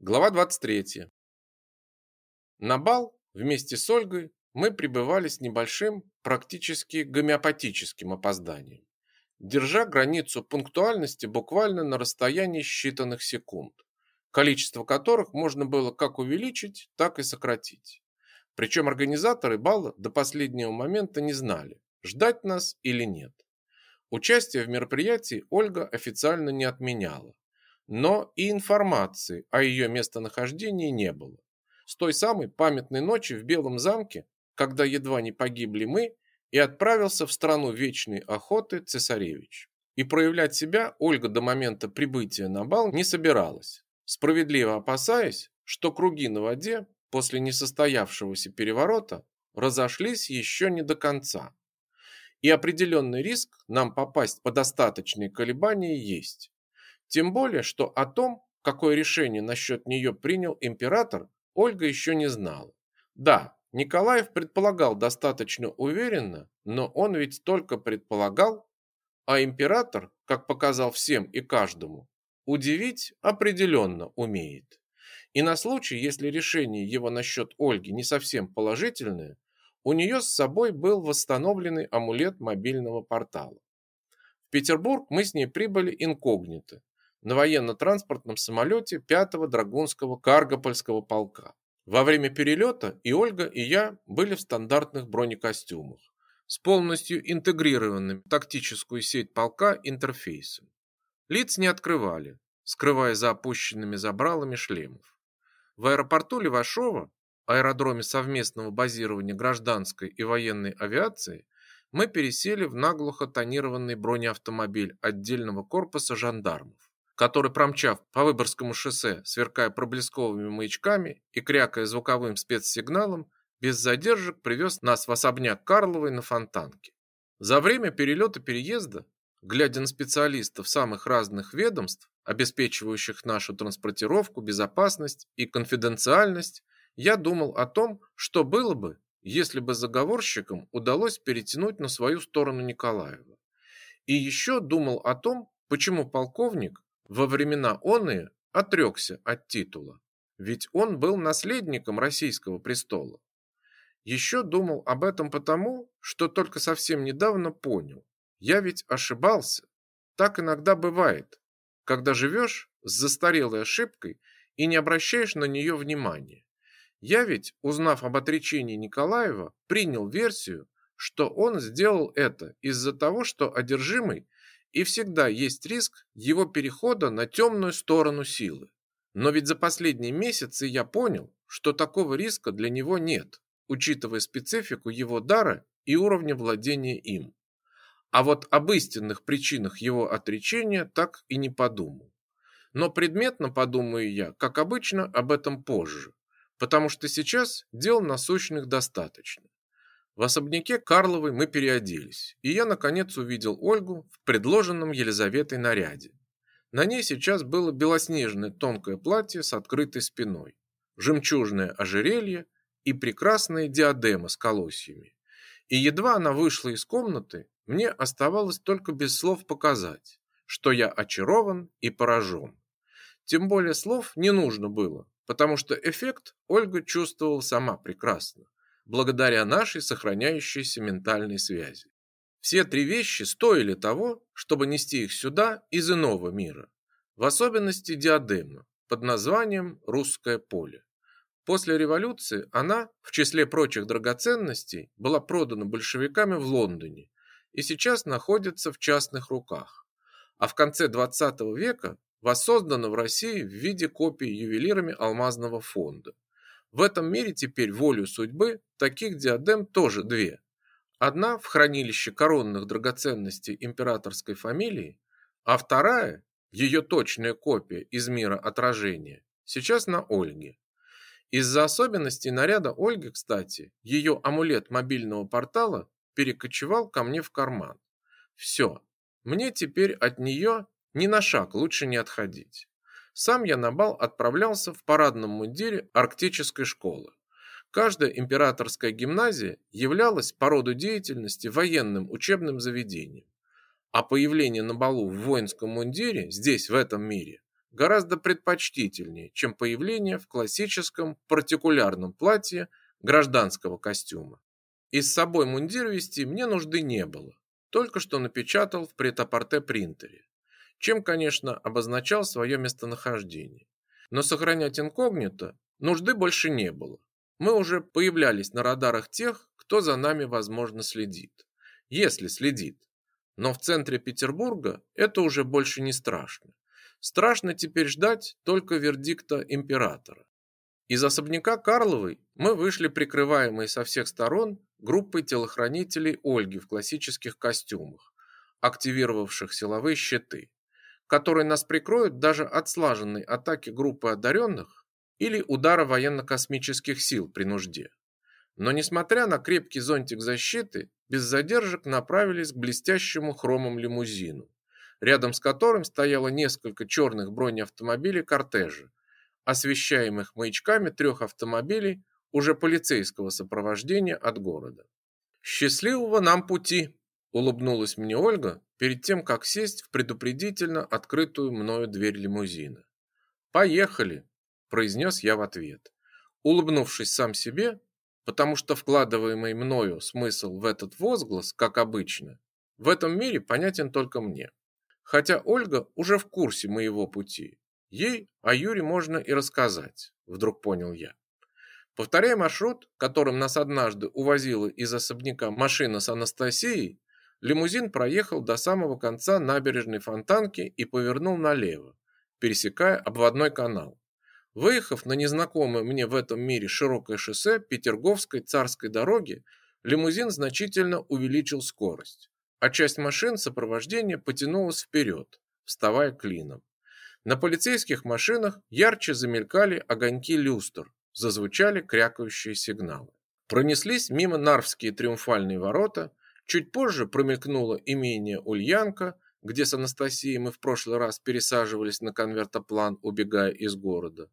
Глава 23. На бал вместе с Ольгой мы пребывали с небольшим, практически гомеопатическим опозданием, держа границу пунктуальности буквально на расстоянии считанных секунд, количество которых можно было как увеличить, так и сократить. Причем организаторы бала до последнего момента не знали, ждать нас или нет. Участие в мероприятии Ольга официально не отменяла, но и информации о ее местонахождении не было. С той самой памятной ночи в Белом замке, когда едва не погибли мы, и отправился в страну вечной охоты цесаревич. И проявлять себя Ольга до момента прибытия на бал не собиралась, справедливо опасаясь, что круги на воде после несостоявшегося переворота разошлись еще не до конца. И определенный риск нам попасть под остаточные колебания есть. Тем более, что о том, какое решение насчет нее принял император, Ольга еще не знала. Да, Николаев предполагал достаточно уверенно, но он ведь только предполагал, а император, как показал всем и каждому, удивить определенно умеет. И на случай, если решение его насчет Ольги не совсем положительное, у нее с собой был восстановленный амулет мобильного портала. В Петербург мы с ней прибыли инкогнито, на военно-транспортном самолете 5-го Драгунского Каргопольского полка. Во время перелета и Ольга, и я были в стандартных бронекостюмах с полностью интегрированным в тактическую сеть полка интерфейсом. Лиц не открывали, скрывая за опущенными забралами шлемов. В аэропорту Левашова, аэродроме совместного базирования гражданской и военной авиации, мы пересели в наглухо тонированный бронеавтомобиль отдельного корпуса жандармов который, промчав по Выборгскому шоссе, сверкая проблесковыми маячками и крякая звуковым спецсигналом, без задержек привез нас в особняк Карловой на Фонтанке. За время перелета-переезда, глядя на специалистов самых разных ведомств, обеспечивающих нашу транспортировку, безопасность и конфиденциальность, я думал о том, что было бы, если бы заговорщикам удалось перетянуть на свою сторону Николаева. И еще думал о том, почему полковник во времена оные отрекся от титула, ведь он был наследником российского престола. Еще думал об этом потому, что только совсем недавно понял. Я ведь ошибался. Так иногда бывает, когда живешь с застарелой ошибкой и не обращаешь на нее внимания. Я ведь, узнав об отречении Николаева, принял версию, что он сделал это из-за того, что одержимый и всегда есть риск его перехода на темную сторону силы. Но ведь за последние месяцы я понял, что такого риска для него нет, учитывая специфику его дара и уровня владения им. А вот об истинных причинах его отречения так и не подумал. Но предметно подумаю я, как обычно, об этом позже, потому что сейчас дел насущных достаточно. В особняке Карловой мы переоделись, и я наконец увидел Ольгу в предложенном Елизаветой наряде. На ней сейчас было белоснежное тонкое платье с открытой спиной, жемчужное ожерелье и прекрасная диадема с колосьями. И едва она вышла из комнаты, мне оставалось только без слов показать, что я очарован и поражен. Тем более слов не нужно было, потому что эффект Ольга чувствовала сама прекрасно благодаря нашей сохраняющейся ментальной связи. Все три вещи стоили того, чтобы нести их сюда из иного мира, в особенности диадема под названием «Русское поле». После революции она, в числе прочих драгоценностей, была продана большевиками в Лондоне и сейчас находится в частных руках. А в конце 20 века воссоздана в России в виде копии ювелирами алмазного фонда. В этом мире теперь волю судьбы таких диадем тоже две. Одна в хранилище коронных драгоценностей императорской фамилии, а вторая, ее точная копия из мира отражения, сейчас на Ольге. Из-за особенностей наряда Ольги, кстати, ее амулет мобильного портала перекочевал ко мне в карман. Все, мне теперь от нее ни на шаг лучше не отходить. Сам я на бал отправлялся в парадном мундире арктической школы. Каждая императорская гимназия являлась по роду деятельности военным учебным заведением. А появление на балу в воинском мундире здесь, в этом мире, гораздо предпочтительнее, чем появление в классическом партикулярном платье гражданского костюма. И с собой мундир вести мне нужды не было. Только что напечатал в претапорте принтере, чем, конечно, обозначал свое местонахождение. Но сохранять инкогнито нужды больше не было. Мы уже появлялись на радарах тех, кто за нами, возможно, следит. Если следит. Но в центре Петербурга это уже больше не страшно. Страшно теперь ждать только вердикта императора. Из особняка Карловой мы вышли прикрываемые со всех сторон группой телохранителей Ольги в классических костюмах, активировавших силовые щиты, которые нас прикроют даже от слаженной атаки группы одаренных или удара военно-космических сил при нужде. Но несмотря на крепкий зонтик защиты, без задержек направились к блестящему хромом лимузину, рядом с которым стояло несколько черных бронеавтомобилей кортежа, освещаемых маячками трех автомобилей уже полицейского сопровождения от города. «Счастливого нам пути!» – улыбнулась мне Ольга перед тем, как сесть в предупредительно открытую мною дверь лимузина. «Поехали!» – произнес я в ответ, улыбнувшись сам себе, потому что вкладываемый мною смысл в этот возглас, как обычно, в этом мире понятен только мне. Хотя Ольга уже в курсе моего пути. Ей о Юре можно и рассказать, вдруг понял я. Повторяя маршрут, которым нас однажды увозила из особняка машина с Анастасией, лимузин проехал до самого конца набережной Фонтанки и повернул налево, пересекая обводной канал. Выехав на незнакомое мне в этом мире широкое шоссе Петерговской царской дороги, лимузин значительно увеличил скорость а часть машин сопровождения потянулась вперед, вставая клином. На полицейских машинах ярче замелькали огоньки люстр, зазвучали крякающие сигналы. Пронеслись мимо Нарвские триумфальные ворота, чуть позже промелькнуло имение Ульянка, где с Анастасией мы в прошлый раз пересаживались на конвертоплан, убегая из города.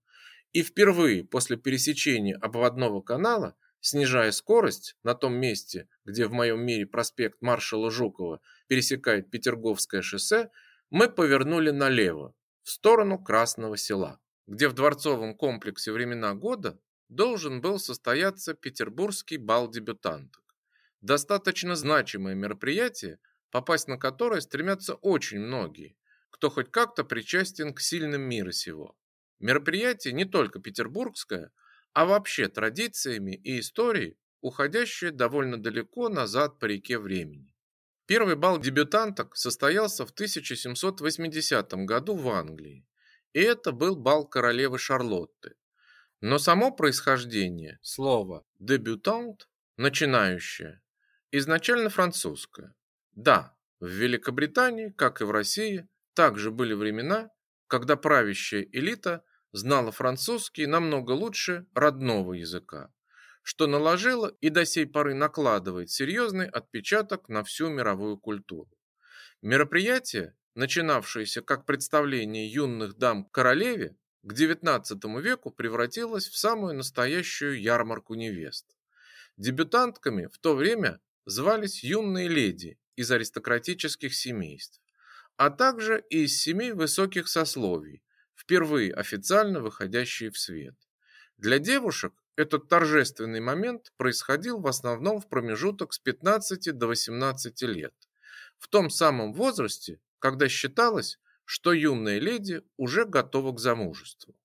И впервые после пересечения обводного канала снижая скорость на том месте, где в моем мире проспект маршала Жукова пересекает Петерговское шоссе, мы повернули налево, в сторону Красного села, где в дворцовом комплексе времена года должен был состояться Петербургский бал дебютанток. Достаточно значимое мероприятие, попасть на которое стремятся очень многие, кто хоть как-то причастен к сильным мира сего. Мероприятие не только петербургское, а вообще традициями и историей, уходящие довольно далеко назад по реке времени. Первый бал дебютанток состоялся в 1780 году в Англии, и это был бал королевы Шарлотты. Но само происхождение слова «дебютант» – начинающее, изначально французское. Да, в Великобритании, как и в России, также были времена, когда правящая элита – знала французский намного лучше родного языка, что наложило и до сей поры накладывает серьезный отпечаток на всю мировую культуру. Мероприятие, начинавшееся как представление юных дам королеве, к XIX веку превратилось в самую настоящую ярмарку невест. Дебютантками в то время звались юные леди из аристократических семейств, а также из семей высоких сословий, впервые официально выходящие в свет. Для девушек этот торжественный момент происходил в основном в промежуток с 15 до 18 лет, в том самом возрасте, когда считалось, что юная леди уже готова к замужеству.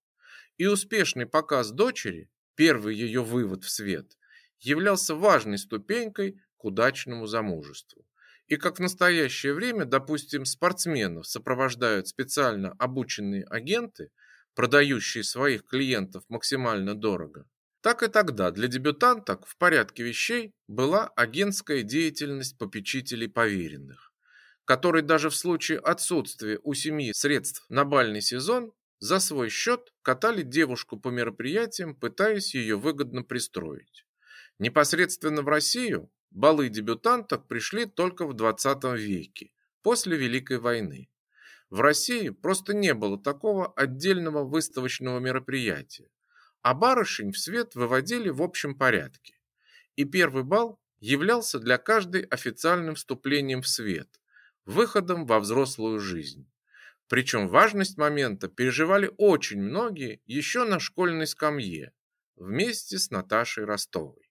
И успешный показ дочери, первый ее вывод в свет, являлся важной ступенькой к удачному замужеству и как в настоящее время, допустим, спортсменов сопровождают специально обученные агенты, продающие своих клиентов максимально дорого, так и тогда для дебютанток в порядке вещей была агентская деятельность попечителей поверенных, которые даже в случае отсутствия у семьи средств на бальный сезон за свой счет катали девушку по мероприятиям, пытаясь ее выгодно пристроить. Непосредственно в Россию Балы дебютанток пришли только в 20 веке, после Великой войны. В России просто не было такого отдельного выставочного мероприятия, а барышень в свет выводили в общем порядке. И первый бал являлся для каждой официальным вступлением в свет, выходом во взрослую жизнь. Причем важность момента переживали очень многие еще на школьной скамье вместе с Наташей Ростовой.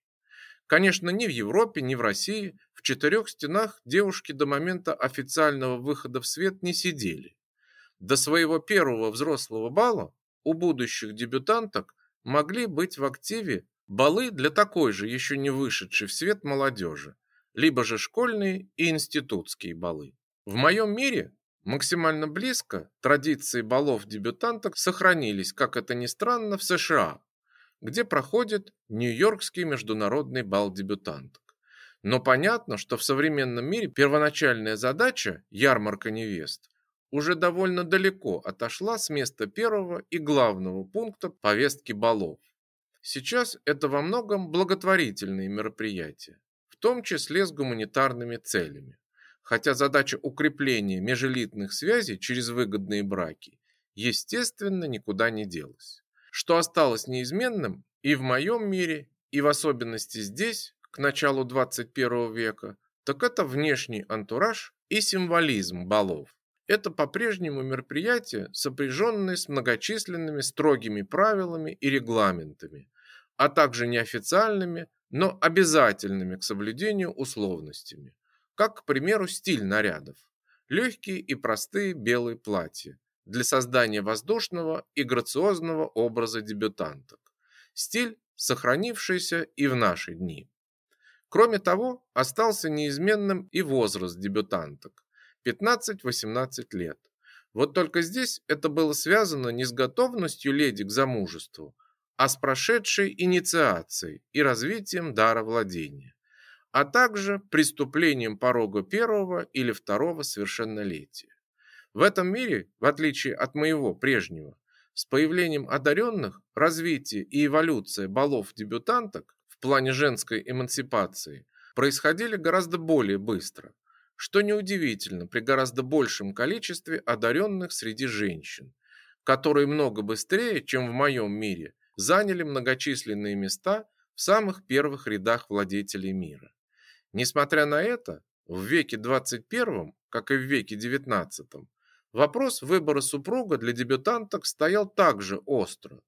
Конечно, ни в Европе, ни в России в четырех стенах девушки до момента официального выхода в свет не сидели. До своего первого взрослого бала у будущих дебютанток могли быть в активе балы для такой же еще не вышедшей в свет молодежи, либо же школьные и институтские балы. В моем мире максимально близко традиции балов дебютанток сохранились, как это ни странно, в США, где проходит Нью-Йоркский международный бал дебютанток. Но понятно, что в современном мире первоначальная задача ярмарка невест уже довольно далеко отошла с места первого и главного пункта повестки балов. Сейчас это во многом благотворительные мероприятия, в том числе с гуманитарными целями. Хотя задача укрепления межэлитных связей через выгодные браки, естественно, никуда не делась. Что осталось неизменным и в моем мире, и в особенности здесь, к началу 21 века, так это внешний антураж и символизм балов. Это по-прежнему мероприятие, сопряженное с многочисленными строгими правилами и регламентами, а также неофициальными, но обязательными к соблюдению условностями, как, к примеру, стиль нарядов. Легкие и простые белые платья для создания воздушного и грациозного образа дебютанток. Стиль, сохранившийся и в наши дни. Кроме того, остался неизменным и возраст дебютанток. 15-18 лет. Вот только здесь это было связано не с готовностью леди к замужеству, а с прошедшей инициацией и развитием дара владения, а также преступлением порога первого или второго совершеннолетия. В этом мире, в отличие от моего прежнего, с появлением одаренных развитие и эволюция балов дебютанток в плане женской эмансипации происходили гораздо более быстро – что неудивительно при гораздо большем количестве одаренных среди женщин, которые много быстрее, чем в моем мире, заняли многочисленные места в самых первых рядах владетелей мира. Несмотря на это, в веке 21, как и в веке 19, вопрос выбора супруга для дебютанток стоял также остро.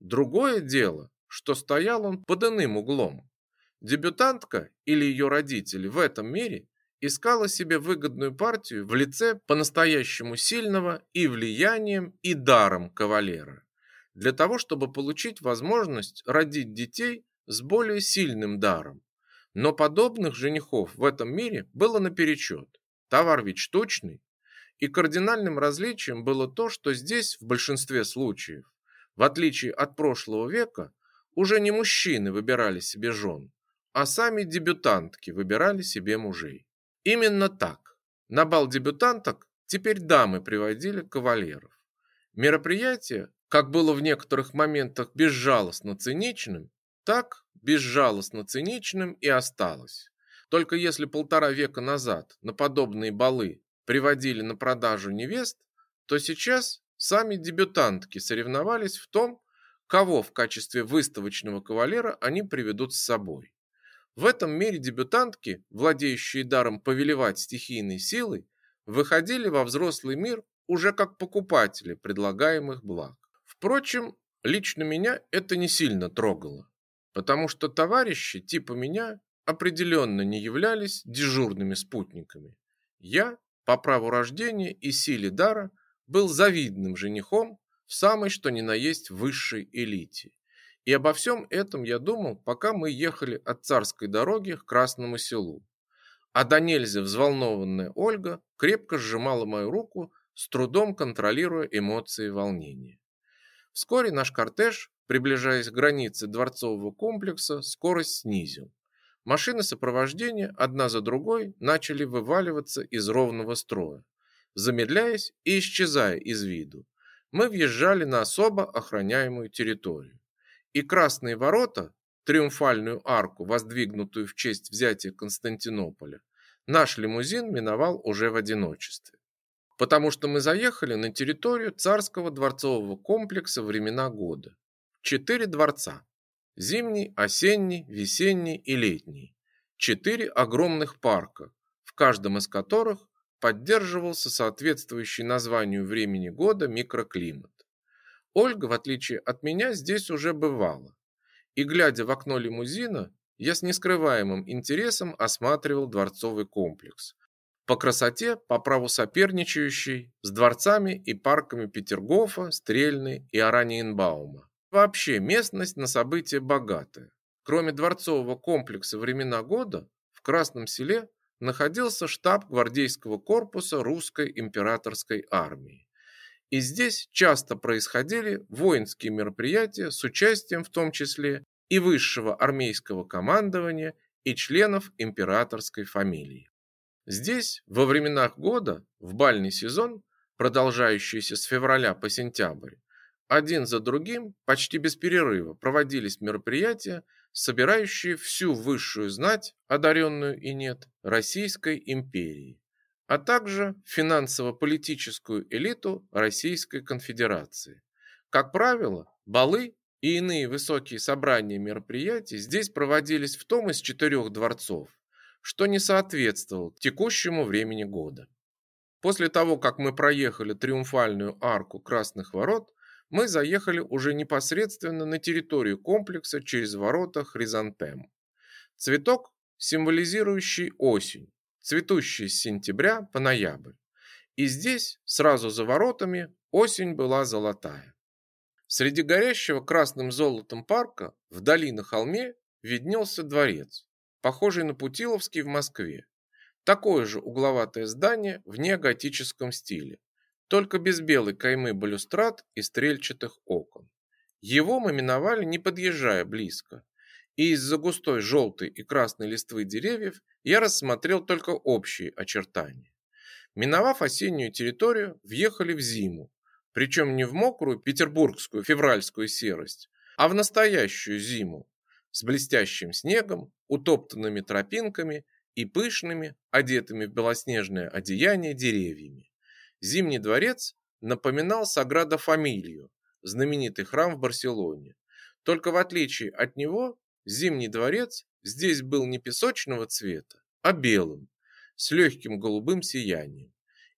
Другое дело, что стоял он под иным углом. Дебютантка или ее родители в этом мире искала себе выгодную партию в лице по-настоящему сильного и влиянием, и даром кавалера, для того, чтобы получить возможность родить детей с более сильным даром. Но подобных женихов в этом мире было наперечет. Товар ведь штучный. И кардинальным различием было то, что здесь в большинстве случаев, в отличие от прошлого века, уже не мужчины выбирали себе жен, а сами дебютантки выбирали себе мужей. Именно так. На бал дебютанток теперь дамы приводили кавалеров. Мероприятие, как было в некоторых моментах безжалостно циничным, так безжалостно циничным и осталось. Только если полтора века назад на подобные балы приводили на продажу невест, то сейчас сами дебютантки соревновались в том, кого в качестве выставочного кавалера они приведут с собой. В этом мире дебютантки, владеющие даром повелевать стихийной силой, выходили во взрослый мир уже как покупатели предлагаемых благ. Впрочем, лично меня это не сильно трогало, потому что товарищи типа меня определенно не являлись дежурными спутниками. Я, по праву рождения и силе дара, был завидным женихом в самой что ни на есть высшей элите. И обо всем этом я думал, пока мы ехали от царской дороги к Красному селу. А до нельзя взволнованная Ольга крепко сжимала мою руку, с трудом контролируя эмоции волнения. Вскоре наш кортеж, приближаясь к границе дворцового комплекса, скорость снизил. Машины сопровождения одна за другой начали вываливаться из ровного строя, замедляясь и исчезая из виду. Мы въезжали на особо охраняемую территорию и красные ворота, триумфальную арку, воздвигнутую в честь взятия Константинополя, наш лимузин миновал уже в одиночестве. Потому что мы заехали на территорию царского дворцового комплекса времена года. Четыре дворца. Зимний, осенний, весенний и летний. Четыре огромных парка, в каждом из которых поддерживался соответствующий названию времени года микроклимат. Ольга, в отличие от меня, здесь уже бывала. И глядя в окно лимузина, я с нескрываемым интересом осматривал дворцовый комплекс. По красоте, по праву соперничающий с дворцами и парками Петергофа, Стрельны и Араньенбаума. Вообще местность на события богатая. Кроме дворцового комплекса времена года, в Красном селе находился штаб гвардейского корпуса русской императорской армии. И здесь часто происходили воинские мероприятия с участием в том числе и высшего армейского командования и членов императорской фамилии. Здесь во временах года, в бальный сезон, продолжающийся с февраля по сентябрь, один за другим, почти без перерыва, проводились мероприятия, собирающие всю высшую знать, одаренную и нет, Российской империи, а также финансово-политическую элиту Российской конфедерации. Как правило, балы и иные высокие собрания мероприятий здесь проводились в том из четырех дворцов, что не соответствовало текущему времени года. После того, как мы проехали триумфальную арку Красных ворот, мы заехали уже непосредственно на территорию комплекса через ворота Хризантем. Цветок, символизирующий осень, цветущий с сентября по ноябрь. И здесь, сразу за воротами, осень была золотая. Среди горящего красным золотом парка вдали на холме виднелся дворец, похожий на Путиловский в Москве. Такое же угловатое здание в неоготическом стиле, только без белой каймы балюстрад и стрельчатых окон. Его мы миновали, не подъезжая близко, и из-за густой желтой и красной листвы деревьев я рассмотрел только общие очертания. Миновав осеннюю территорию, въехали в зиму, причем не в мокрую петербургскую февральскую серость, а в настоящую зиму с блестящим снегом, утоптанными тропинками и пышными, одетыми в белоснежное одеяние деревьями. Зимний дворец напоминал Саграда Фамилию, знаменитый храм в Барселоне. Только в отличие от него, Зимний дворец здесь был не песочного цвета, а белым, с легким голубым сиянием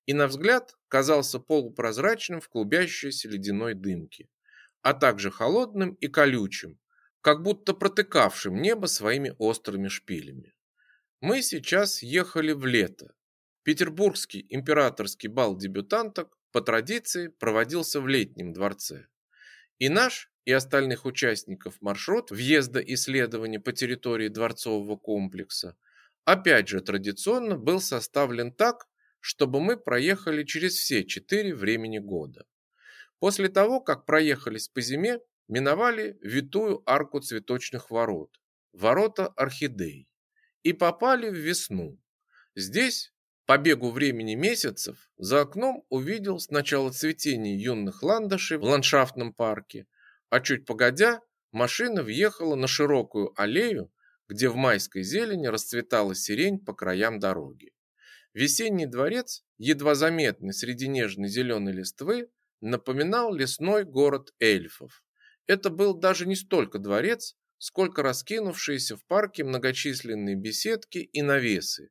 и на взгляд казался полупрозрачным в клубящейся ледяной дымке, а также холодным и колючим, как будто протыкавшим небо своими острыми шпилями. Мы сейчас ехали в лето. Петербургский императорский бал дебютанток по традиции проводился в летнем дворце. И наш, и остальных участников маршрут въезда и следования по территории дворцового комплекса опять же традиционно был составлен так, чтобы мы проехали через все четыре времени года. После того, как проехались по зиме, миновали витую арку цветочных ворот, ворота орхидей, и попали в весну. Здесь, по бегу времени месяцев, за окном увидел сначала цветение юных ландышей в ландшафтном парке, а чуть погодя, машина въехала на широкую аллею, где в майской зелени расцветала сирень по краям дороги. Весенний дворец, едва заметный среди нежной зеленой листвы, напоминал лесной город эльфов. Это был даже не столько дворец, сколько раскинувшиеся в парке многочисленные беседки и навесы,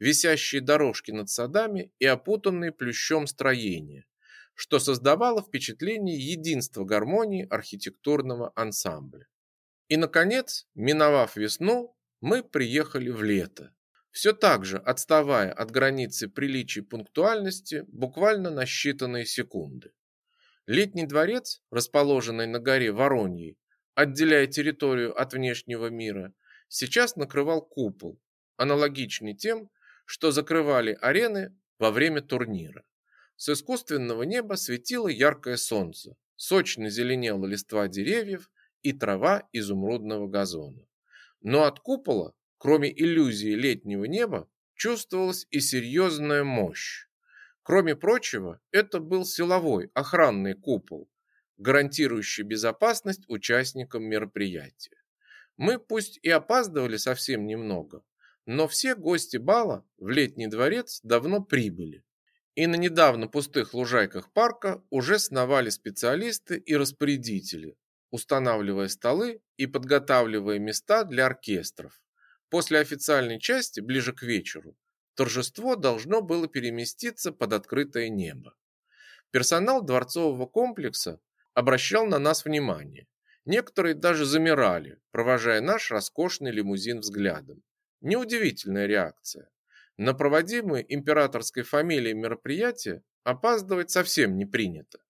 висящие дорожки над садами и опутанные плющом строения, что создавало впечатление единства гармонии архитектурного ансамбля. И, наконец, миновав весну, мы приехали в лето все так же отставая от границы приличий пунктуальности буквально на считанные секунды. Летний дворец, расположенный на горе Вороньей, отделяя территорию от внешнего мира, сейчас накрывал купол, аналогичный тем, что закрывали арены во время турнира. С искусственного неба светило яркое солнце, сочно зеленела листва деревьев и трава изумрудного газона. Но от купола Кроме иллюзии летнего неба, чувствовалась и серьезная мощь. Кроме прочего, это был силовой охранный купол, гарантирующий безопасность участникам мероприятия. Мы пусть и опаздывали совсем немного, но все гости бала в летний дворец давно прибыли. И на недавно пустых лужайках парка уже сновали специалисты и распорядители, устанавливая столы и подготавливая места для оркестров. После официальной части, ближе к вечеру, торжество должно было переместиться под открытое небо. Персонал дворцового комплекса обращал на нас внимание. Некоторые даже замирали, провожая наш роскошный лимузин взглядом. Неудивительная реакция. На проводимые императорской фамилией мероприятия опаздывать совсем не принято.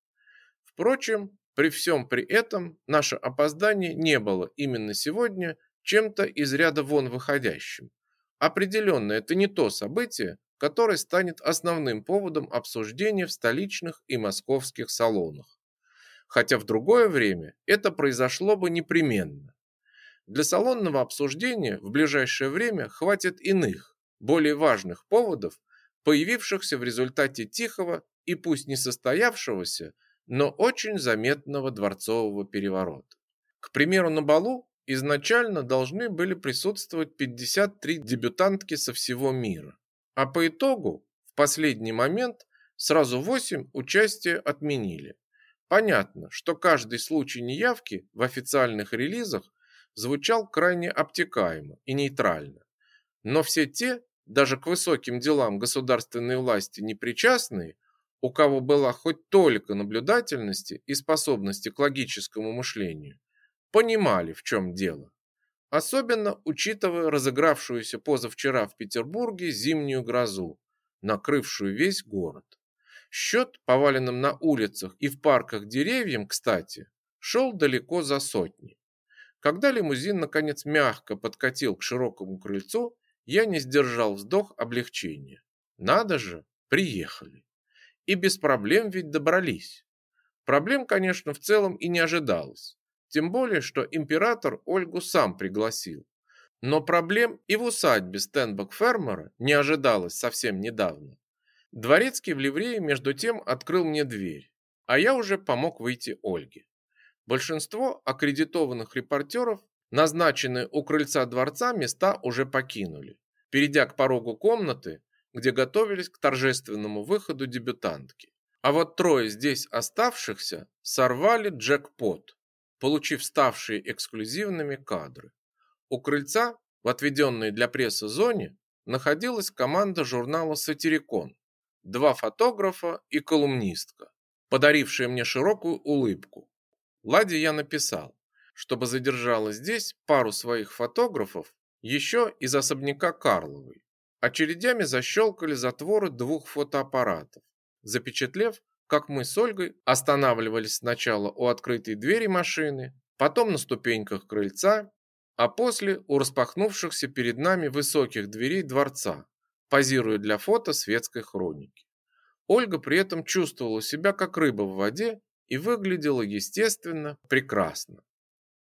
Впрочем, при всем при этом наше опоздание не было именно сегодня чем-то из ряда вон выходящим. Определенно, это не то событие, которое станет основным поводом обсуждения в столичных и московских салонах. Хотя в другое время это произошло бы непременно. Для салонного обсуждения в ближайшее время хватит иных, более важных поводов, появившихся в результате тихого и пусть не состоявшегося, но очень заметного дворцового переворота. К примеру, на балу изначально должны были присутствовать 53 дебютантки со всего мира, а по итогу в последний момент сразу 8 участия отменили. Понятно, что каждый случай неявки в официальных релизах звучал крайне обтекаемо и нейтрально. Но все те, даже к высоким делам государственной власти не причастные, у кого была хоть только наблюдательности и способности к логическому мышлению, понимали, в чем дело. Особенно учитывая разыгравшуюся позавчера в Петербурге зимнюю грозу, накрывшую весь город. Счет поваленным на улицах и в парках деревьям, кстати, шел далеко за сотни. Когда лимузин наконец мягко подкатил к широкому крыльцу, я не сдержал вздох облегчения. Надо же, приехали. И без проблем ведь добрались. Проблем, конечно, в целом и не ожидалось. Тем более, что император Ольгу сам пригласил. Но проблем и в усадьбе Стенбок-фермера не ожидалось совсем недавно. Дворецкий в ливрее между тем открыл мне дверь, а я уже помог выйти Ольге. Большинство аккредитованных репортеров, назначенные у крыльца дворца, места уже покинули, перейдя к порогу комнаты, где готовились к торжественному выходу дебютантки. А вот трое здесь оставшихся сорвали джекпот, получив ставшие эксклюзивными кадры. У крыльца, в отведенной для прессы зоне, находилась команда журнала «Сатирикон», два фотографа и колумнистка, подарившие мне широкую улыбку. Ладе я написал, чтобы задержала здесь пару своих фотографов еще из особняка Карловой. Очередями защелкали затворы двух фотоаппаратов, запечатлев, как мы с Ольгой останавливались сначала у открытой двери машины, потом на ступеньках крыльца, а после у распахнувшихся перед нами высоких дверей дворца, позируя для фото светской хроники. Ольга при этом чувствовала себя как рыба в воде и выглядела естественно, прекрасно.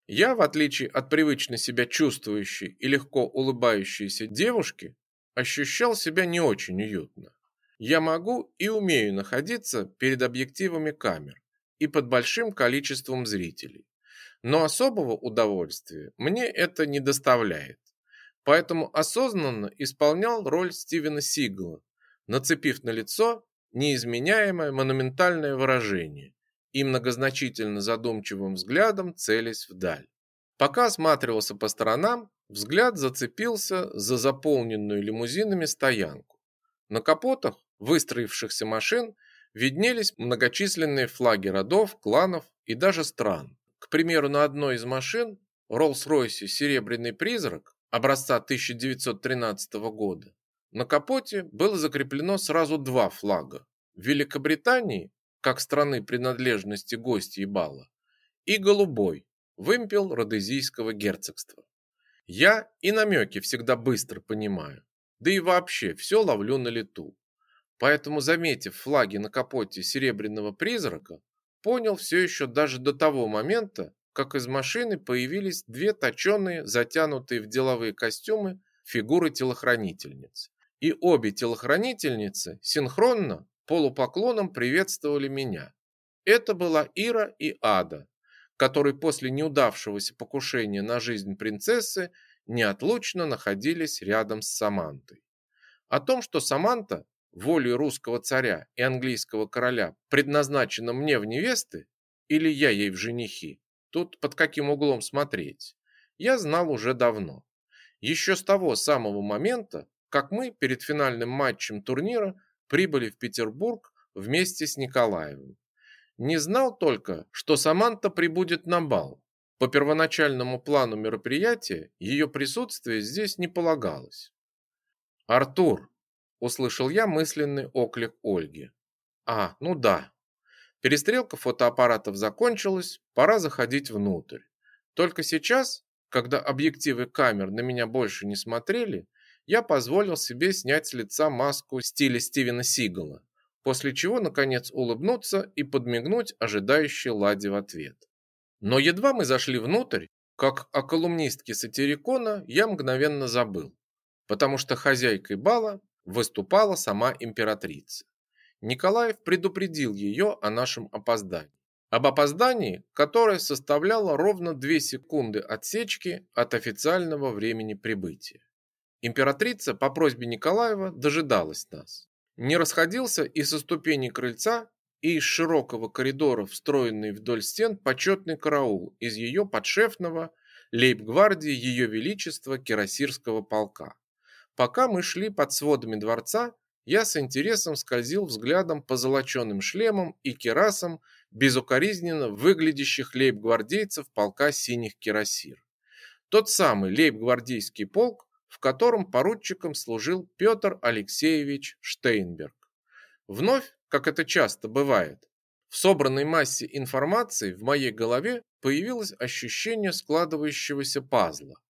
Я, в отличие от привычно себя чувствующей и легко улыбающейся девушки, ощущал себя не очень уютно. Я могу и умею находиться перед объективами камер и под большим количеством зрителей. Но особого удовольствия мне это не доставляет. Поэтому осознанно исполнял роль Стивена Сигала, нацепив на лицо неизменяемое монументальное выражение и многозначительно задумчивым взглядом целясь вдаль. Пока осматривался по сторонам, взгляд зацепился за заполненную лимузинами стоянку. На капотах выстроившихся машин виднелись многочисленные флаги родов, кланов и даже стран. К примеру, на одной из машин, Rolls-Royce «Серебряный призрак» образца 1913 года, на капоте было закреплено сразу два флага. Великобритании, как страны принадлежности гостей бала, и голубой, вымпел Родезийского герцогства. Я и намеки всегда быстро понимаю, да и вообще все ловлю на лету. Поэтому, заметив флаги на капоте серебряного призрака, понял все еще даже до того момента, как из машины появились две точеные, затянутые в деловые костюмы фигуры телохранительниц. И обе телохранительницы синхронно полупоклоном приветствовали меня. Это была Ира и Ада, которые после неудавшегося покушения на жизнь принцессы неотлучно находились рядом с Самантой. О том, что Саманта волей русского царя и английского короля предназначена мне в невесты, или я ей в женихи, тут под каким углом смотреть, я знал уже давно. Еще с того самого момента, как мы перед финальным матчем турнира прибыли в Петербург вместе с Николаевым. Не знал только, что Саманта прибудет на бал. По первоначальному плану мероприятия ее присутствие здесь не полагалось. «Артур!» – услышал я мысленный оклик Ольги. «А, ну да». Перестрелка фотоаппаратов закончилась, пора заходить внутрь. Только сейчас, когда объективы камер на меня больше не смотрели, я позволил себе снять с лица маску стиля Стивена Сигала, после чего, наконец, улыбнуться и подмигнуть ожидающей Ладе в ответ. Но едва мы зашли внутрь, как о колумнистке сатирикона я мгновенно забыл, потому что хозяйкой бала выступала сама императрица. Николаев предупредил ее о нашем опоздании. Об опоздании, которое составляло ровно 2 секунды отсечки от официального времени прибытия. Императрица по просьбе Николаева дожидалась нас. Не расходился и со ступеней крыльца, и из широкого коридора, встроенный вдоль стен, почетный караул из ее подшефного лейб-гвардии Ее Величества Кирасирского полка. Пока мы шли под сводами дворца, я с интересом скользил взглядом по золоченым шлемам и керасам безукоризненно выглядящих лейб-гвардейцев полка синих кирасир. Тот самый лейб-гвардейский полк, в котором поручиком служил Петр Алексеевич Штейнберг. Вновь, как это часто бывает, в собранной массе информации в моей голове появилось ощущение складывающегося пазла.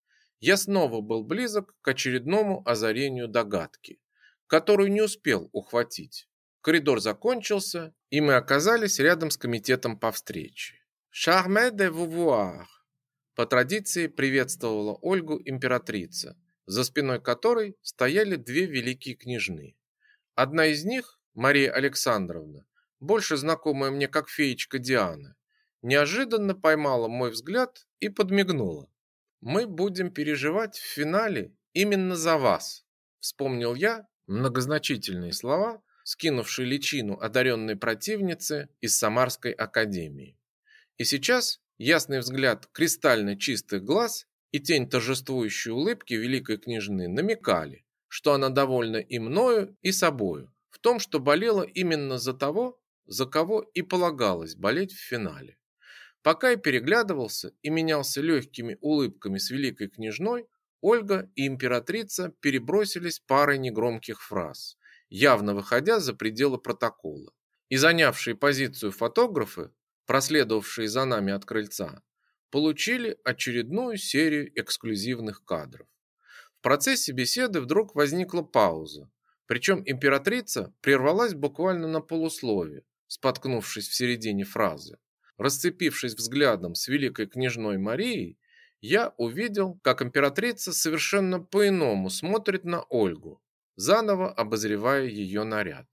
Я снова был близок к очередному озарению догадки, которую не успел ухватить. Коридор закончился, и мы оказались рядом с комитетом по встрече. «Шарме де вувуар!» По традиции приветствовала Ольгу императрица, за спиной которой стояли две великие княжны. Одна из них, Мария Александровна, больше знакомая мне как феечка Диана, неожиданно поймала мой взгляд и подмигнула. «Мы будем переживать в финале именно за вас», вспомнил я многозначительные слова, скинувшие личину одаренной противницы из Самарской академии. И сейчас ясный взгляд кристально чистых глаз и тень торжествующей улыбки великой княжны намекали, что она довольна и мною, и собою, в том, что болела именно за того, за кого и полагалось болеть в финале. Пока я переглядывался и менялся легкими улыбками с великой княжной, Ольга и императрица перебросились парой негромких фраз, явно выходя за пределы протокола. И занявшие позицию фотографы, проследовавшие за нами от крыльца, получили очередную серию эксклюзивных кадров. В процессе беседы вдруг возникла пауза, причем императрица прервалась буквально на полуслове, споткнувшись в середине фразы. Расцепившись взглядом с великой княжной Марией, я увидел, как императрица совершенно по-иному смотрит на Ольгу, заново обозревая ее наряд.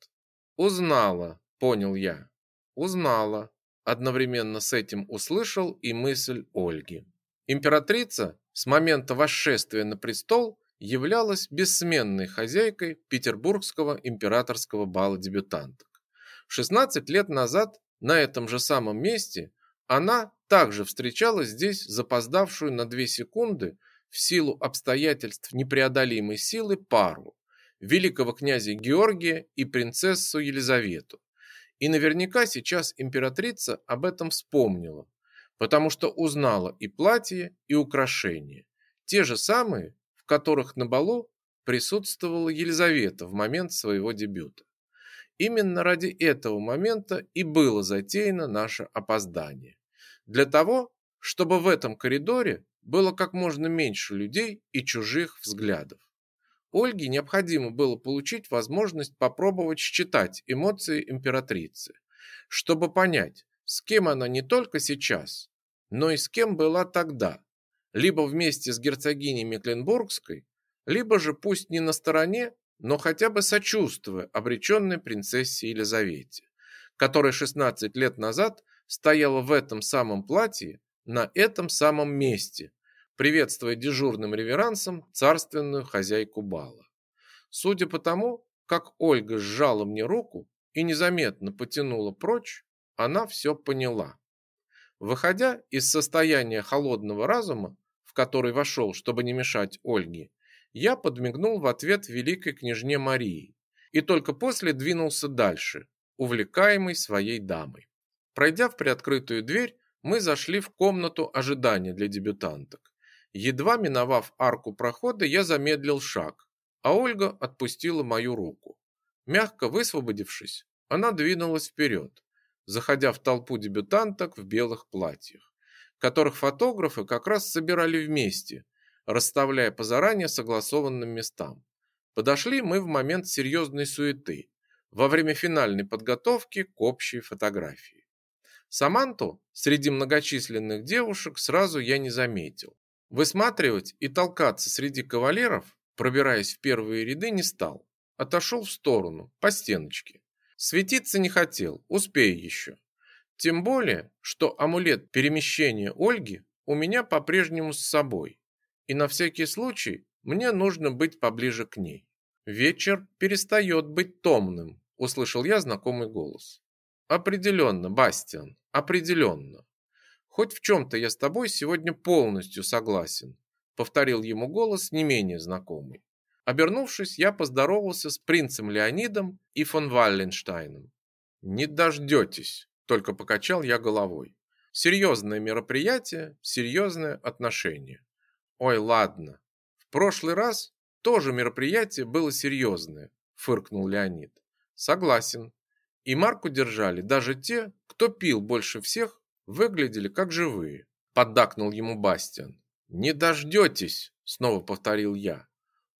«Узнала», — понял я. «Узнала», Одновременно с этим услышал и мысль Ольги. Императрица с момента восшествия на престол являлась бессменной хозяйкой Петербургского императорского бала дебютанток. 16 лет назад на этом же самом месте она также встречала здесь запоздавшую на 2 секунды в силу обстоятельств непреодолимой силы пару великого князя Георгия и принцессу Елизавету, и наверняка сейчас императрица об этом вспомнила, потому что узнала и платье, и украшения, те же самые, в которых на балу присутствовала Елизавета в момент своего дебюта. Именно ради этого момента и было затеяно наше опоздание. Для того, чтобы в этом коридоре было как можно меньше людей и чужих взглядов. Ольге необходимо было получить возможность попробовать считать эмоции императрицы, чтобы понять, с кем она не только сейчас, но и с кем была тогда, либо вместе с герцогиней Мекленбургской, либо же пусть не на стороне, но хотя бы сочувствуя обреченной принцессе Елизавете, которая 16 лет назад стояла в этом самом платье на этом самом месте, приветствуя дежурным реверансом царственную хозяйку бала. Судя по тому, как Ольга сжала мне руку и незаметно потянула прочь, она все поняла. Выходя из состояния холодного разума, в который вошел, чтобы не мешать Ольге, Я подмигнул в ответ великой княжне Марии и только после двинулся дальше, увлекаемый своей дамой. Пройдя в приоткрытую дверь, мы зашли в комнату ожидания для дебютанток. Едва миновав арку прохода, я замедлил шаг, а Ольга отпустила мою руку. Мягко высвободившись, она двинулась вперед, заходя в толпу дебютанток в белых платьях, которых фотографы как раз собирали вместе, расставляя по заранее согласованным местам. Подошли мы в момент серьезной суеты, во время финальной подготовки к общей фотографии. Саманту среди многочисленных девушек сразу я не заметил. Высматривать и толкаться среди кавалеров, пробираясь в первые ряды, не стал. Отошел в сторону, по стеночке. Светиться не хотел, успею еще. Тем более, что амулет перемещения Ольги у меня по-прежнему с собой. И на всякий случай мне нужно быть поближе к ней. Вечер перестает быть томным, услышал я знакомый голос. Определенно, Бастиан, определенно. Хоть в чем-то я с тобой сегодня полностью согласен, повторил ему голос не менее знакомый. Обернувшись, я поздоровался с принцем Леонидом и фон Валленштайном. Не дождетесь, только покачал я головой. Серьезное мероприятие, серьезное отношение. Ой, ладно. В прошлый раз тоже мероприятие было серьезное, фыркнул Леонид. Согласен. И марку держали даже те, кто пил больше всех, выглядели как живые. Поддакнул ему Бастиан. Не дождетесь, снова повторил я.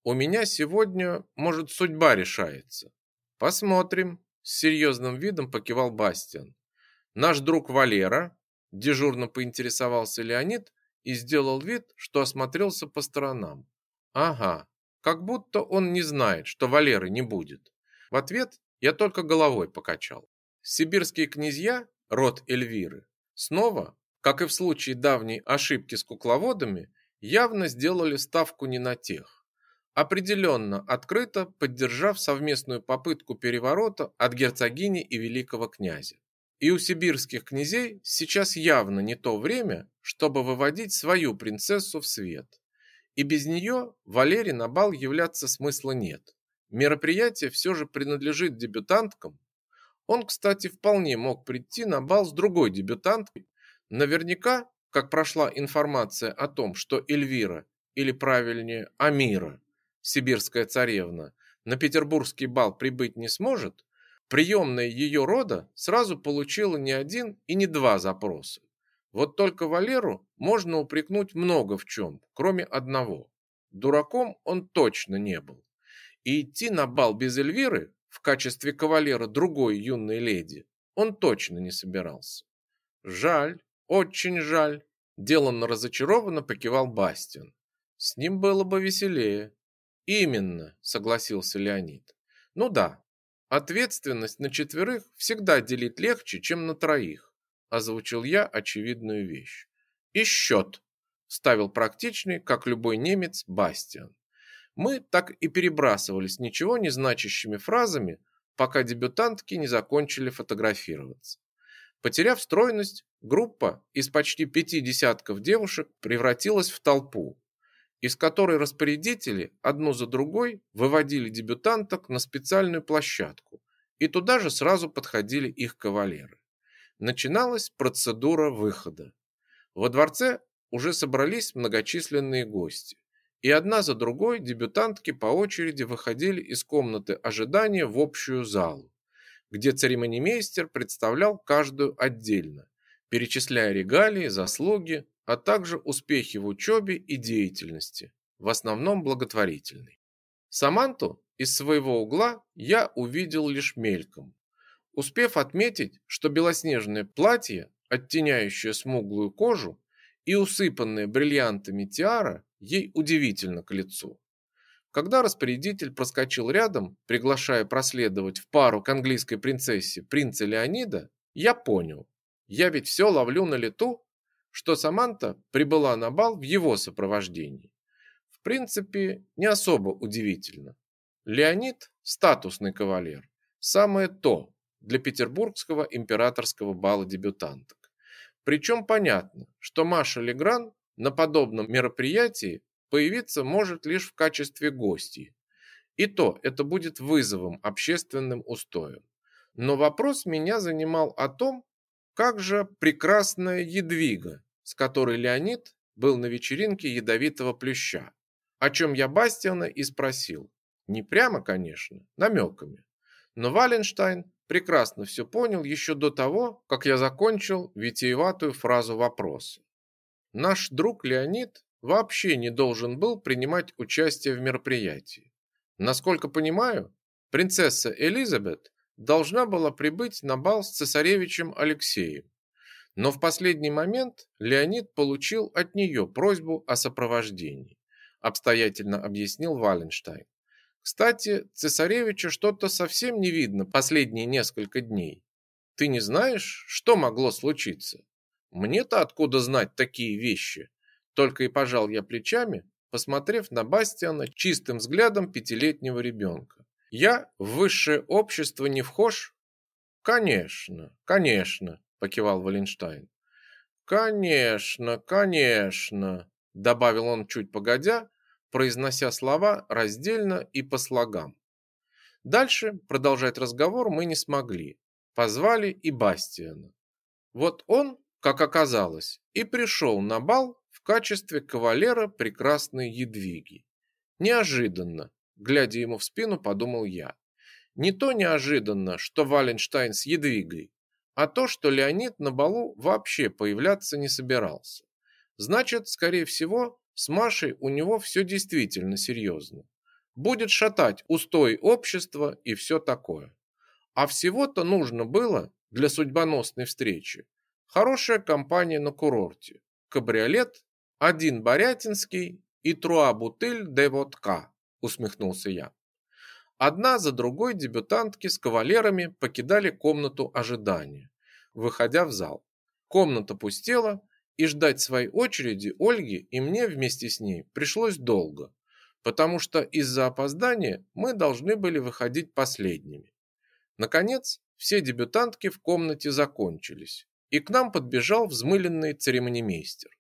У меня сегодня, может, судьба решается. Посмотрим, с серьезным видом покивал Бастиан. Наш друг Валера, дежурно поинтересовался Леонид и сделал вид, что осмотрелся по сторонам. Ага, как будто он не знает, что Валеры не будет. В ответ я только головой покачал. Сибирские князья, род Эльвиры, снова, как и в случае давней ошибки с кукловодами, явно сделали ставку не на тех. Определенно, открыто поддержав совместную попытку переворота от герцогини и великого князя. И у сибирских князей сейчас явно не то время, чтобы выводить свою принцессу в свет. И без нее Валере на бал являться смысла нет. Мероприятие все же принадлежит дебютанткам. Он, кстати, вполне мог прийти на бал с другой дебютанткой. Наверняка, как прошла информация о том, что Эльвира, или правильнее Амира, сибирская царевна, на петербургский бал прибыть не сможет, приемная ее рода сразу получила не один и не два запроса. Вот только Валеру можно упрекнуть много в чем, кроме одного. Дураком он точно не был. И идти на бал без Эльвиры в качестве кавалера другой юной леди он точно не собирался. Жаль, очень жаль, деланно разочарованно покивал Бастиан. С ним было бы веселее. Именно, согласился Леонид. Ну да, ответственность на четверых всегда делить легче, чем на троих озвучил я очевидную вещь. И счет, ставил практичный, как любой немец, Бастиан. Мы так и перебрасывались ничего не значащими фразами, пока дебютантки не закончили фотографироваться. Потеряв стройность, группа из почти пяти десятков девушек превратилась в толпу, из которой распорядители одну за другой выводили дебютанток на специальную площадку, и туда же сразу подходили их кавалеры начиналась процедура выхода. Во дворце уже собрались многочисленные гости, и одна за другой дебютантки по очереди выходили из комнаты ожидания в общую залу, где церемонимейстер представлял каждую отдельно, перечисляя регалии, заслуги, а также успехи в учебе и деятельности, в основном благотворительной. Саманту из своего угла я увидел лишь мельком, успев отметить, что белоснежное платье, оттеняющее смуглую кожу, и усыпанная бриллиантами тиара ей удивительно к лицу. Когда распорядитель проскочил рядом, приглашая проследовать в пару к английской принцессе принца Леонида, я понял, я ведь все ловлю на лету, что Саманта прибыла на бал в его сопровождении. В принципе, не особо удивительно. Леонид – статусный кавалер. Самое то, для петербургского императорского бала дебютанток. Причем понятно, что Маша Легран на подобном мероприятии появиться может лишь в качестве гостей. И то это будет вызовом общественным устоям. Но вопрос меня занимал о том, как же прекрасная Едвига, с которой Леонид был на вечеринке ядовитого плюща, о чем я Бастиана и спросил. Не прямо, конечно, намеками. Но Валенштайн прекрасно все понял еще до того, как я закончил витиеватую фразу вопроса. Наш друг Леонид вообще не должен был принимать участие в мероприятии. Насколько понимаю, принцесса Элизабет должна была прибыть на бал с цесаревичем Алексеем. Но в последний момент Леонид получил от нее просьбу о сопровождении, обстоятельно объяснил Валенштайн. Кстати, цесаревича что-то совсем не видно последние несколько дней. Ты не знаешь, что могло случиться? Мне-то откуда знать такие вещи? Только и пожал я плечами, посмотрев на Бастиана чистым взглядом пятилетнего ребенка. Я в высшее общество не вхож? Конечно, конечно, покивал Валенштайн. Конечно, конечно, добавил он чуть погодя, произнося слова раздельно и по слогам. Дальше продолжать разговор мы не смогли. Позвали и Бастиана. Вот он, как оказалось, и пришел на бал в качестве кавалера прекрасной Едвиги. Неожиданно, глядя ему в спину, подумал я. Не то неожиданно, что Валенштайн с Едвигой, а то, что Леонид на балу вообще появляться не собирался. Значит, скорее всего, с Машей у него все действительно серьезно. Будет шатать устой общества и все такое. А всего-то нужно было для судьбоносной встречи. Хорошая компания на курорте. Кабриолет, один Борятинский и труа бутыль де водка усмехнулся я. Одна за другой дебютантки с кавалерами покидали комнату ожидания, выходя в зал. Комната пустела, и ждать своей очереди Ольге и мне вместе с ней пришлось долго, потому что из-за опоздания мы должны были выходить последними. Наконец, все дебютантки в комнате закончились, и к нам подбежал взмыленный церемонимейстер,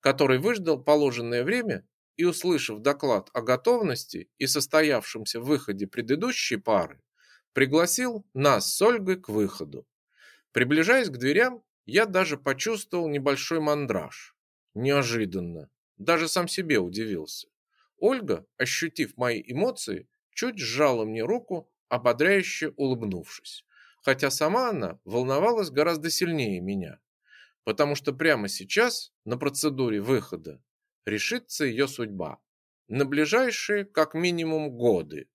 который выждал положенное время и, услышав доклад о готовности и состоявшемся выходе предыдущей пары, пригласил нас с Ольгой к выходу. Приближаясь к дверям, я даже почувствовал небольшой мандраж. Неожиданно, даже сам себе удивился. Ольга, ощутив мои эмоции, чуть сжала мне руку, ободряюще улыбнувшись. Хотя сама она волновалась гораздо сильнее меня, потому что прямо сейчас, на процедуре выхода, решится ее судьба. На ближайшие, как минимум, годы.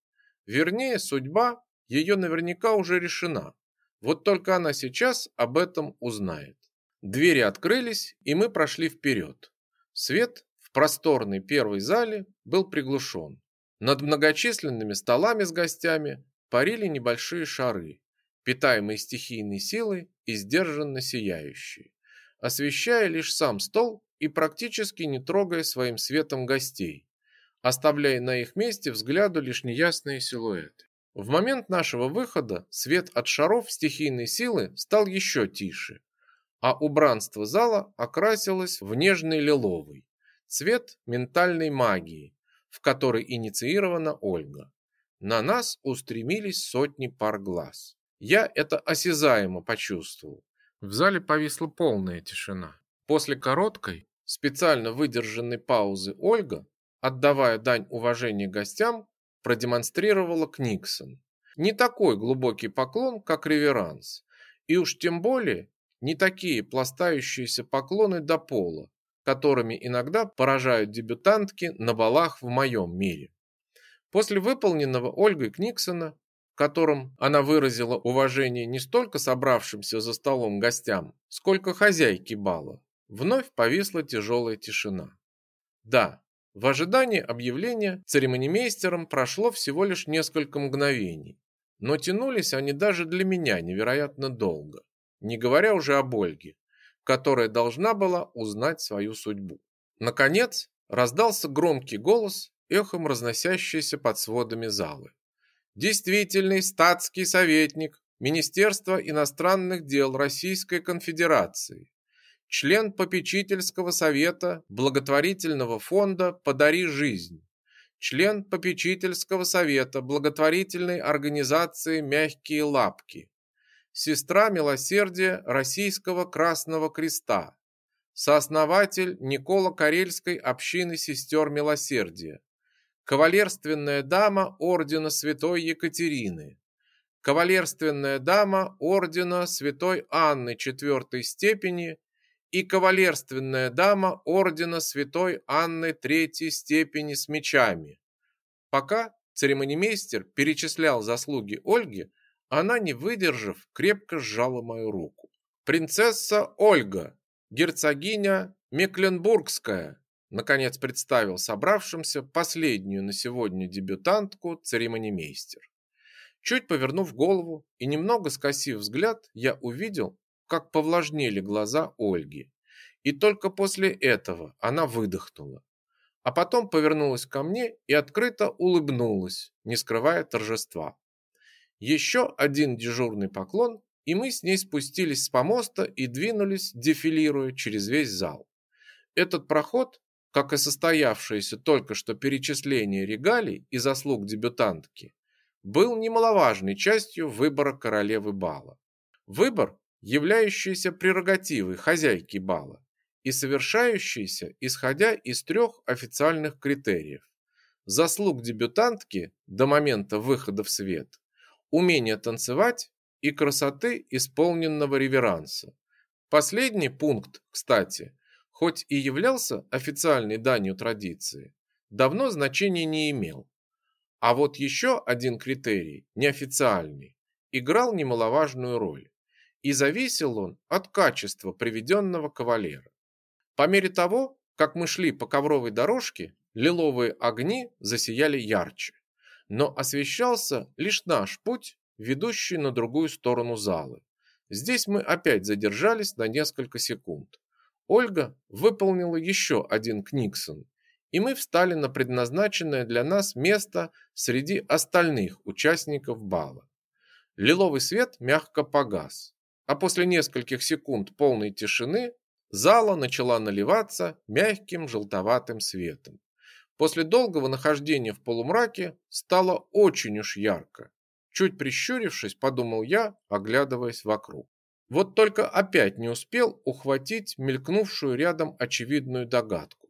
Вернее, судьба ее наверняка уже решена. Вот только она сейчас об этом узнает. Двери открылись, и мы прошли вперед. Свет в просторной первой зале был приглушен. Над многочисленными столами с гостями парили небольшие шары, питаемые стихийной силой и сдержанно сияющие, освещая лишь сам стол и практически не трогая своим светом гостей, оставляя на их месте взгляду лишь неясные силуэты. В момент нашего выхода свет от шаров стихийной силы стал еще тише, а убранство зала окрасилось в нежный лиловый, цвет ментальной магии, в которой инициирована Ольга. На нас устремились сотни пар глаз. Я это осязаемо почувствовал. В зале повисла полная тишина. После короткой, специально выдержанной паузы Ольга, отдавая дань уважения гостям, продемонстрировала Книксон. Не такой глубокий поклон, как реверанс, и уж тем более не такие пластающиеся поклоны до пола, которыми иногда поражают дебютантки на балах в моем мире. После выполненного Ольгой Книксона, которым она выразила уважение не столько собравшимся за столом гостям, сколько хозяйке бала, Вновь повисла тяжелая тишина. Да, в ожидании объявления церемонимейстером прошло всего лишь несколько мгновений, но тянулись они даже для меня невероятно долго, не говоря уже об Ольге, которая должна была узнать свою судьбу. Наконец, раздался громкий голос, эхом разносящийся под сводами залы. Действительный статский советник Министерства иностранных дел Российской Конфедерации член попечительского совета благотворительного фонда «Подари жизнь», член попечительского совета благотворительной организации «Мягкие лапки», сестра милосердия Российского Красного Креста, сооснователь Никола Карельской общины сестер милосердия, кавалерственная дама ордена Святой Екатерины, кавалерственная дама ордена Святой Анны четвертой степени и кавалерственная дама ордена Святой Анны третьей степени с мечами. Пока церемонимейстер перечислял заслуги Ольги, она, не выдержав, крепко сжала мою руку. «Принцесса Ольга, герцогиня Мекленбургская», наконец представил собравшимся последнюю на сегодня дебютантку церемонимейстер. Чуть повернув голову и немного скосив взгляд, я увидел, как повлажнели глаза Ольги. И только после этого она выдохнула. А потом повернулась ко мне и открыто улыбнулась, не скрывая торжества. Еще один дежурный поклон, и мы с ней спустились с помоста и двинулись, дефилируя через весь зал. Этот проход, как и состоявшееся только что перечисление регалий и заслуг дебютантки, был немаловажной частью выбора королевы бала. Выбор, являющийся прерогативой хозяйки бала и совершающийся исходя из трех официальных критериев. Заслуг дебютантки до момента выхода в свет, умение танцевать и красоты исполненного реверанса. Последний пункт, кстати, хоть и являлся официальной данью традиции, давно значения не имел. А вот еще один критерий, неофициальный, играл немаловажную роль. И зависел он от качества приведенного кавалера. По мере того, как мы шли по ковровой дорожке, лиловые огни засияли ярче но освещался лишь наш путь, ведущий на другую сторону залы. Здесь мы опять задержались на несколько секунд. Ольга выполнила еще один книксон, и мы встали на предназначенное для нас место среди остальных участников бала. Лиловый свет мягко погас, а после нескольких секунд полной тишины зала начала наливаться мягким желтоватым светом. После долгого нахождения в полумраке стало очень уж ярко. Чуть прищурившись, подумал я, оглядываясь вокруг. Вот только опять не успел ухватить мелькнувшую рядом очевидную догадку,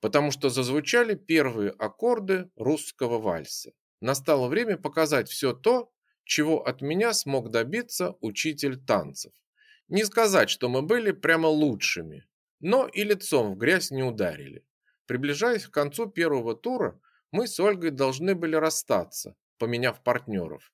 потому что зазвучали первые аккорды русского вальса. Настало время показать все то, чего от меня смог добиться учитель танцев. Не сказать, что мы были прямо лучшими, но и лицом в грязь не ударили. Приближаясь к концу первого тура, мы с Ольгой должны были расстаться, поменяв партнеров.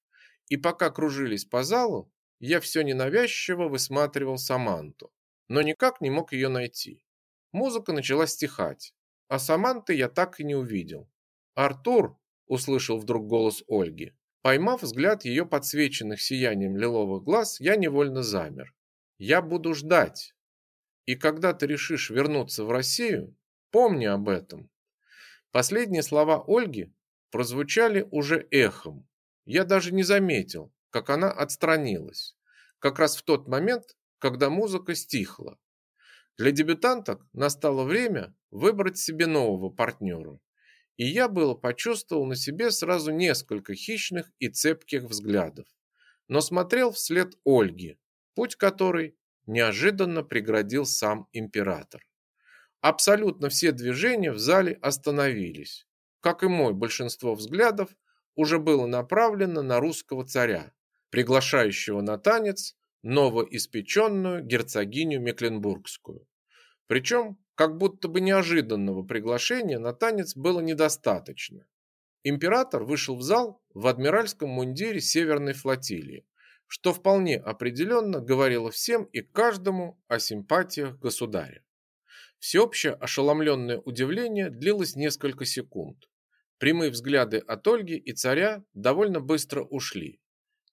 И пока кружились по залу, я все ненавязчиво высматривал Саманту, но никак не мог ее найти. Музыка начала стихать, а Саманты я так и не увидел. «Артур!» – услышал вдруг голос Ольги. Поймав взгляд ее подсвеченных сиянием лиловых глаз, я невольно замер. «Я буду ждать. И когда ты решишь вернуться в Россию, Помни об этом. Последние слова Ольги прозвучали уже эхом. Я даже не заметил, как она отстранилась. Как раз в тот момент, когда музыка стихла. Для дебютанток настало время выбрать себе нового партнера. И я было почувствовал на себе сразу несколько хищных и цепких взглядов. Но смотрел вслед Ольги, путь которой неожиданно преградил сам император. Абсолютно все движения в зале остановились. Как и мой, большинство взглядов уже было направлено на русского царя, приглашающего на танец новоиспеченную герцогиню Мекленбургскую. Причем, как будто бы неожиданного приглашения на танец было недостаточно. Император вышел в зал в адмиральском мундире Северной флотилии, что вполне определенно говорило всем и каждому о симпатиях государя. Всеобщее ошеломленное удивление длилось несколько секунд. Прямые взгляды от Ольги и царя довольно быстро ушли.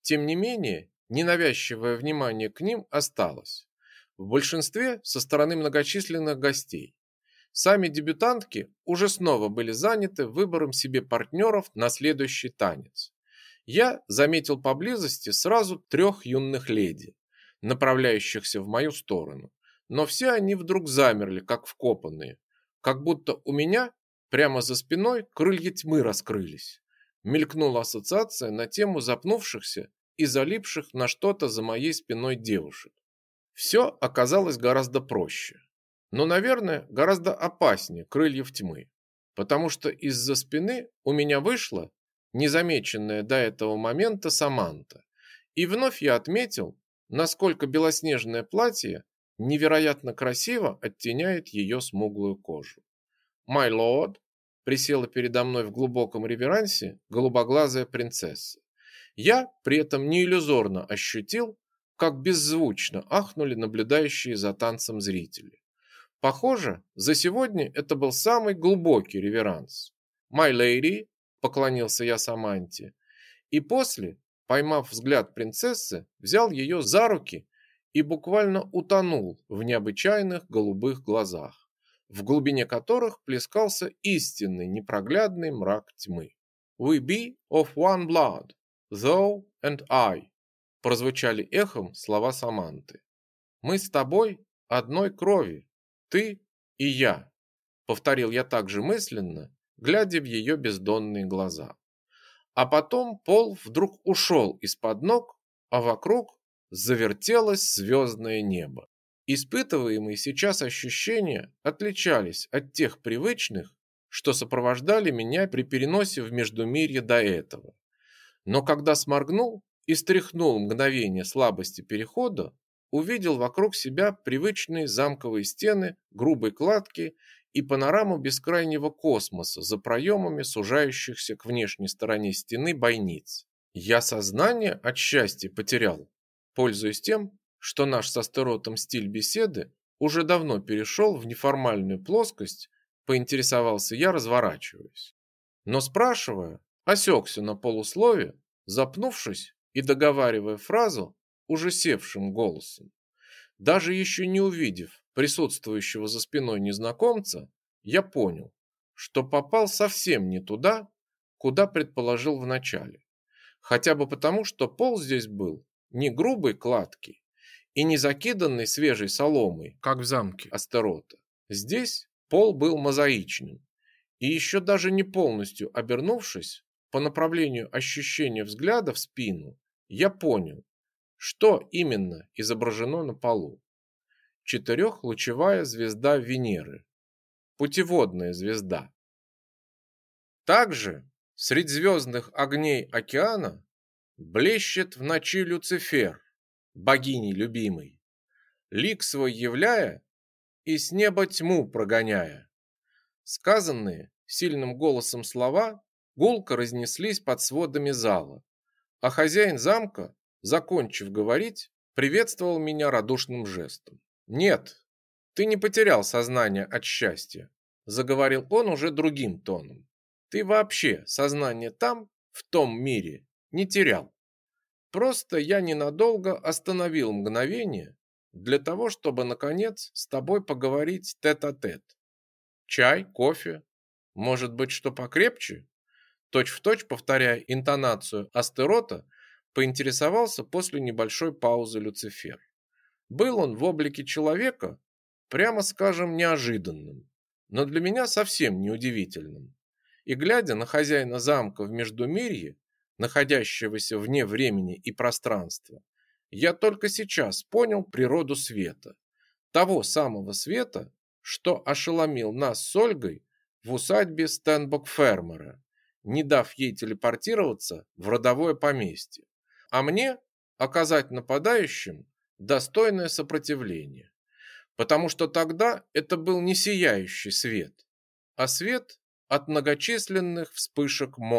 Тем не менее, ненавязчивое внимание к ним осталось. В большинстве со стороны многочисленных гостей. Сами дебютантки уже снова были заняты выбором себе партнеров на следующий танец. Я заметил поблизости сразу трех юных леди, направляющихся в мою сторону но все они вдруг замерли, как вкопанные, как будто у меня прямо за спиной крылья тьмы раскрылись. Мелькнула ассоциация на тему запнувшихся и залипших на что-то за моей спиной девушек. Все оказалось гораздо проще, но, наверное, гораздо опаснее крыльев тьмы, потому что из-за спины у меня вышла незамеченная до этого момента Саманта, и вновь я отметил, насколько белоснежное платье невероятно красиво оттеняет ее смуглую кожу. «My lord», присела передо мной в глубоком реверансе голубоглазая принцесса. Я при этом не иллюзорно ощутил, как беззвучно ахнули наблюдающие за танцем зрители. Похоже, за сегодня это был самый глубокий реверанс. «My lady», — поклонился я Саманте, и после, поймав взгляд принцессы, взял ее за руки и буквально утонул в необычайных голубых глазах, в глубине которых плескался истинный непроглядный мрак тьмы. «We be of one blood», Thou and I, прозвучали эхом слова Саманты. Мы с тобой одной крови, ты и я, повторил я также мысленно, глядя в ее бездонные глаза. А потом пол вдруг ушел из-под ног, а вокруг завертелось звездное небо. Испытываемые сейчас ощущения отличались от тех привычных, что сопровождали меня при переносе в Междумирье до этого. Но когда сморгнул и стряхнул мгновение слабости перехода, увидел вокруг себя привычные замковые стены, грубой кладки и панораму бескрайнего космоса за проемами сужающихся к внешней стороне стены бойниц. Я сознание от счастья потерял, пользуясь тем, что наш со Стеротом стиль беседы уже давно перешел в неформальную плоскость, поинтересовался я, разворачиваясь. Но спрашивая, осекся на полуслове, запнувшись и договаривая фразу уже севшим голосом. Даже еще не увидев присутствующего за спиной незнакомца, я понял, что попал совсем не туда, куда предположил вначале. Хотя бы потому, что пол здесь был не грубой кладки и не закиданный свежей соломой, как в замке Астерота. Здесь пол был мозаичным, и еще даже не полностью обернувшись, по направлению ощущения взгляда в спину, я понял, что именно изображено на полу. Четырехлучевая звезда Венеры. Путеводная звезда. Также среди звездных огней океана блещет в ночи Люцифер, богини любимый, лик свой являя и с неба тьму прогоняя. Сказанные сильным голосом слова гулко разнеслись под сводами зала, а хозяин замка, закончив говорить, приветствовал меня радушным жестом. «Нет, ты не потерял сознание от счастья», заговорил он уже другим тоном. «Ты вообще сознание там, в том мире, не терял. Просто я ненадолго остановил мгновение для того, чтобы, наконец, с тобой поговорить тет-а-тет. -тет. Чай, кофе, может быть, что покрепче?» точь-в-точь повторяя интонацию Астерота, поинтересовался после небольшой паузы Люцифер. Был он в облике человека, прямо скажем, неожиданным, но для меня совсем неудивительным. И глядя на хозяина замка в Междумирье, находящегося вне времени и пространства, я только сейчас понял природу света. Того самого света, что ошеломил нас с Ольгой в усадьбе Стенбок-фермера не дав ей телепортироваться в родовое поместье, а мне оказать нападающим достойное сопротивление, потому что тогда это был не сияющий свет, а свет от многочисленных вспышек